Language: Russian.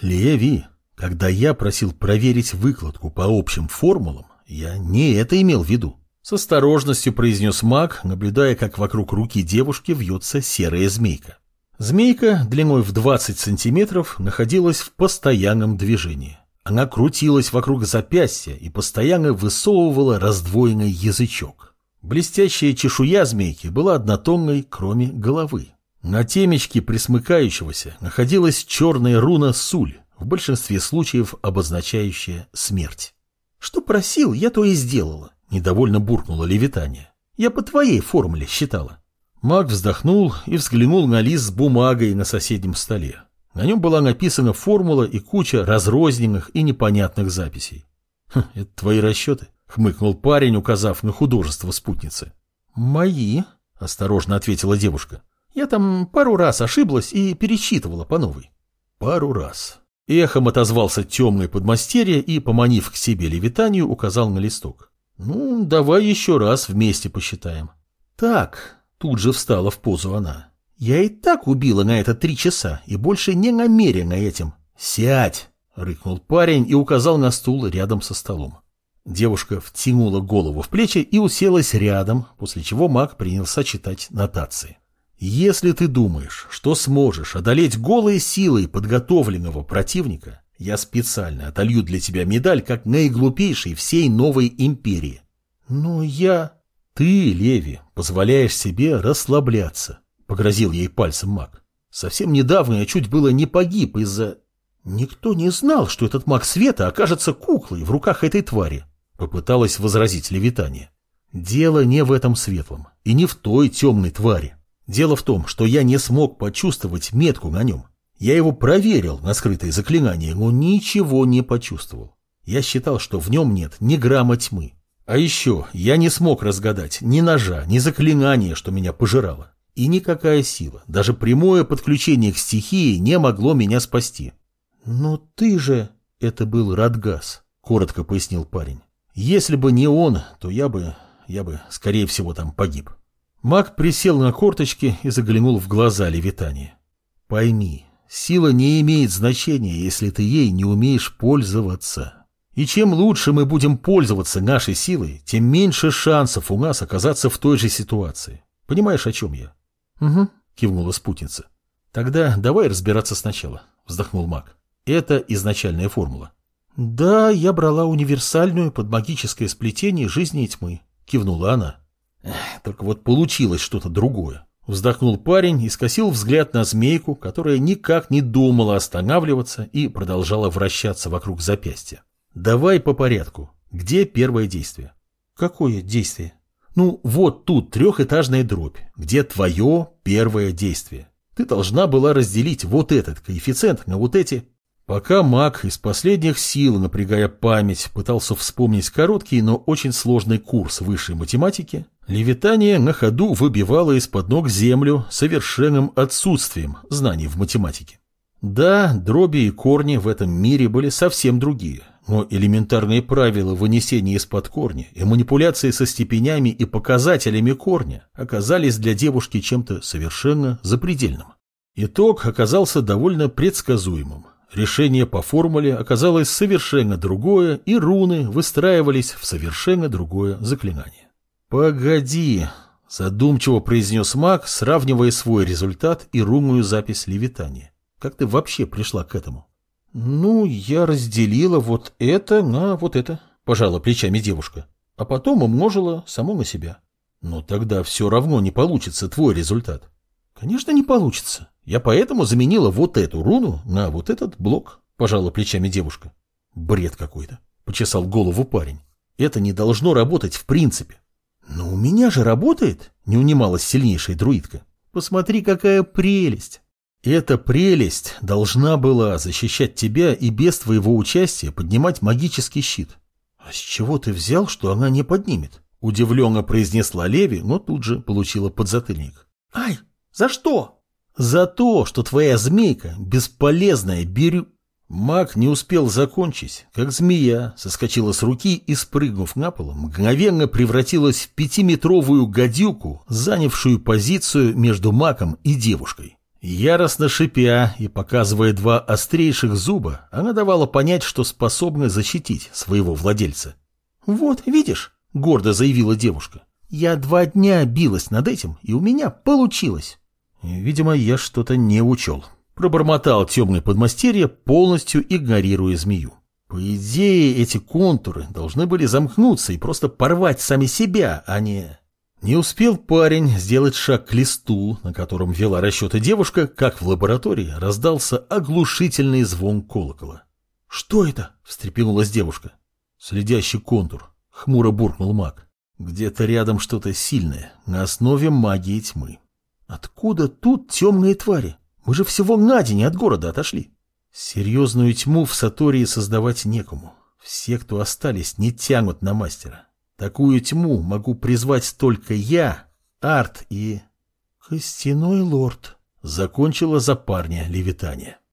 Леви, когда я просил проверить выкладку по общим формулам, я не это имел в виду. С осторожностью произнес маг, наблюдая, как вокруг руки девушки вьется серая змейка. Змейка длиной в 20 сантиметров находилась в постоянном движении. Она крутилась вокруг запястья и постоянно высовывала раздвоенный язычок. Блестящая чешуя змейки была однотонной, кроме головы. На темечке присмыкающегося находилась черная руна Суль, в большинстве случаев обозначающая смерть. «Что просил, я то и сделала», — недовольно буркнула Левитания. «Я по твоей формуле считала». Маг вздохнул и взглянул на лист с бумагой на соседнем столе. На нем была написана формула и куча разрозненных и непонятных записей. «Хм, «Это твои расчеты?» — хмыкнул парень, указав на художество спутницы. «Мои», — осторожно ответила девушка. «Я там пару раз ошиблась и пересчитывала по новой». «Пару раз». Эхом отозвался темный подмастерье и, поманив к себе левитанию, указал на листок. «Ну, давай еще раз вместе посчитаем». «Так», Тут же встала в позу она. «Я и так убила на это три часа и больше не намерена этим». «Сядь!» — рыкнул парень и указал на стул рядом со столом. Девушка втянула голову в плечи и уселась рядом, после чего маг принялся читать нотации. «Если ты думаешь, что сможешь одолеть голой силой подготовленного противника, я специально отолью для тебя медаль как наиглупейшей всей новой империи». «Но я...» «Ты, Леви, позволяешь себе расслабляться», — погрозил ей пальцем маг. «Совсем недавно я чуть было не погиб из-за...» «Никто не знал, что этот маг света окажется куклой в руках этой твари», — попыталась возразить Левитания. «Дело не в этом светлом и не в той темной твари. Дело в том, что я не смог почувствовать метку на нем. Я его проверил на скрытые заклинания, но ничего не почувствовал. Я считал, что в нем нет ни грамма тьмы, а еще я не смог разгадать ни ножа, ни заклинания, что меня пожирало. И никакая сила, даже прямое подключение к стихии не могло меня спасти. «Но ты же...» — это был Радгас, — коротко пояснил парень. «Если бы не он, то я бы... я бы, скорее всего, там погиб». Маг присел на корточки и заглянул в глаза Левитания. «Пойми, сила не имеет значения, если ты ей не умеешь пользоваться». И чем лучше мы будем пользоваться нашей силой, тем меньше шансов у нас оказаться в той же ситуации. Понимаешь, о чем я? Угу, кивнула спутница. Тогда давай разбираться сначала, вздохнул маг. Это изначальная формула. Да, я брала универсальную под магическое сплетение жизни и тьмы, кивнула она. Только вот получилось что-то другое. Вздохнул парень и скосил взгляд на змейку, которая никак не думала останавливаться и продолжала вращаться вокруг запястья. Давай по порядку. Где первое действие? Какое действие? Ну, вот тут трехэтажная дробь. Где твое первое действие? Ты должна была разделить вот этот коэффициент на вот эти. Пока маг из последних сил, напрягая память, пытался вспомнить короткий, но очень сложный курс высшей математики, Левитание на ходу выбивало из-под ног землю совершенным отсутствием знаний в математике. Да, дроби и корни в этом мире были совсем другие, но элементарные правила вынесения из-под корня и манипуляции со степенями и показателями корня оказались для девушки чем-то совершенно запредельным. Итог оказался довольно предсказуемым. Решение по формуле оказалось совершенно другое, и руны выстраивались в совершенно другое заклинание. «Погоди», – задумчиво произнес маг, сравнивая свой результат и рунную запись левитания. «Как ты вообще пришла к этому?» «Ну, я разделила вот это на вот это», – пожала плечами девушка, а потом умножила само на себя. «Но тогда все равно не получится твой результат». «Конечно, не получится. Я поэтому заменила вот эту руну на вот этот блок», – пожала плечами девушка. «Бред какой-то», – почесал голову парень. «Это не должно работать в принципе». «Но у меня же работает», – не унималась сильнейшая друидка. «Посмотри, какая прелесть!» Эта прелесть должна была защищать тебя и без твоего участия поднимать магический щит. А с чего ты взял, что она не поднимет? Удивленно произнесла Леви, но тут же получила подзатыльник. Ай, за что? За то, что твоя змейка бесполезная берю... Маг не успел закончить, как змея соскочила с руки и, спрыгнув на пол, мгновенно превратилась в пятиметровую гадюку, занявшую позицию между маком и девушкой. Яростно шипя и показывая два острейших зуба, она давала понять, что способна защитить своего владельца. «Вот, видишь?» — гордо заявила девушка. «Я два дня билась над этим, и у меня получилось». Видимо, я что-то не учел. Пробормотал темный подмастерье, полностью игнорируя змею. По идее, эти контуры должны были замкнуться и просто порвать сами себя, а не... Не успел парень сделать шаг к листу, на котором вела расчеты девушка, как в лаборатории раздался оглушительный звон колокола. «Что это?» — встрепенулась девушка. «Следящий контур», — хмуро буркнул маг. «Где-то рядом что-то сильное, на основе магии тьмы». «Откуда тут темные твари? Мы же всего на день от города отошли». Серьезную тьму в Сатории создавать некому. Все, кто остались, не тянут на мастера. Такую тьму могу призвать только я, Арт и... Костяной лорд. Закончила за парня левитание.